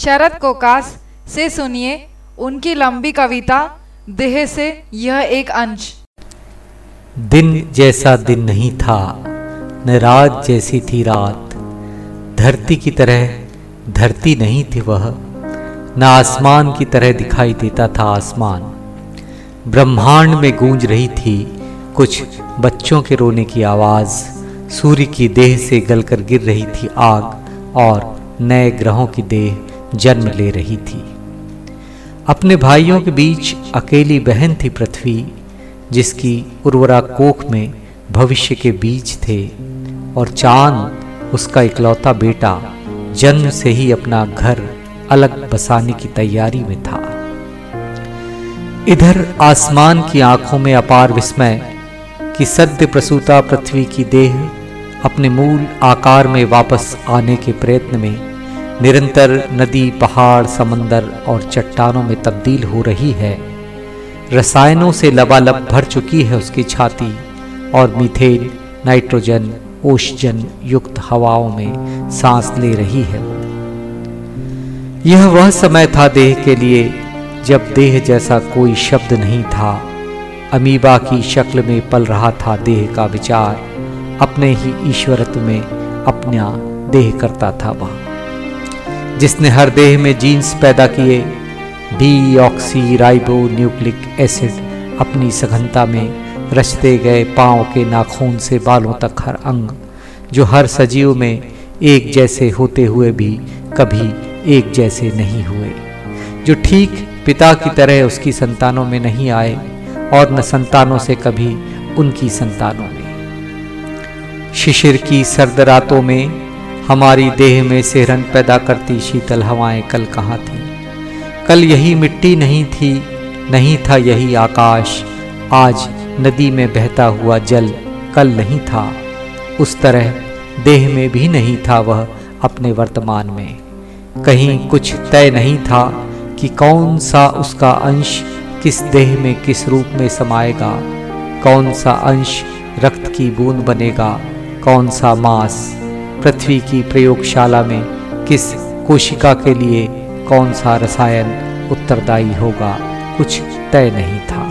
शरद कोकास से सुनिए उनकी लंबी कविता, देह से यह एक अंश। दिन जैसा दिन नहीं था, न रात जैसी थी रात। धरती की तरह धरती नहीं थी वह, न आसमान की तरह दिखाई देता था आसमान। ब्रह्मांड में गूंज रही थी कुछ बच्चों के रोने की आवाज़, सूर्य की देह से गलकर गिर रही थी आग और नए ग्रहों की देह। जन्म ले रही थी। अपने भाइयों के बीच अकेली बहन थी पृथ्वी, जिसकी उर्वरा कोख में भविष्य के बीज थे, और चाँद, उसका इकलौता बेटा, जन्म से ही अपना घर अलग बसाने की तैयारी में था। इधर आसमान की आँखों में अपार विस्मय कि सद्य प्रसूता पृथ्वी की देह अपने मूल आकार में वापस आने के प्रयत्न में निरंतर नदी, पहाड़, समंदर और चट्टानों में तब्दील हो रही है। रसायनों से लबालब भर चुकी है उसकी छाती और मीथेन, नाइट्रोजन ओशजन युक्त हवाओं में सांस ले रही है। यह वह समय था देह के लिए जब देह जैसा कोई शब्द नहीं था। अमीबा की शक्ल में पल रहा था देह का विचार। अपने ही ईश्वरत्व में अपना देह करता था वह। जिसने हर देह में जीन्स पैदा किए deoxyribonucleic acid अपनी सघनता में रचते गए पाँव के नाखून से बालों तक हर अंग, जो हर सजीव में एक जैसे होते हुए भी कभी एक जैसे नहीं हुए, जो ठीक पिता की तरह उसकी संतानों में नहीं आए और न संतानों से कभी उनकी संतानों में। शिशिर की सर्द रातों में हमारी देह में सेहरन पैदा करती शीतल हवाएँ कल कहाँ थी? कल यही मिट्टी नहीं थी, नहीं था यही आकाश। आज नदी में बहता हुआ जल कल नहीं था। उस तरह देह में भी नहीं था वह अपने वर्तमान में। कहीं कुछ तय नहीं था कि कौन सा उसका अंश किस देह में किस रूप में समाएगा। कौन सा अंश रक्त की बूंद बनेगा, कौन सा मांस पृथ्वी की प्रयोगशाला में किस कोशिका के लिए कौन सा रसायन उत्तरदायी होगा, कुछ तय नहीं था।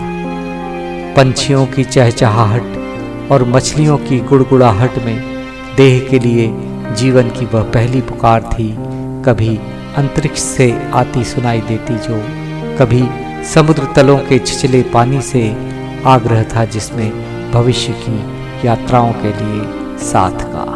पंछियों की चहचहाहट और मछलियों की गुड़गुड़ाहट में देह के लिए जीवन की वह पहली पुकार थी, कभी अंतरिक्ष से आती सुनाई देती जो कभी समुद्र तलों के छिछले पानी से आग्रह था जिसमें भविष्य की यात्राओं के लिए साथ का।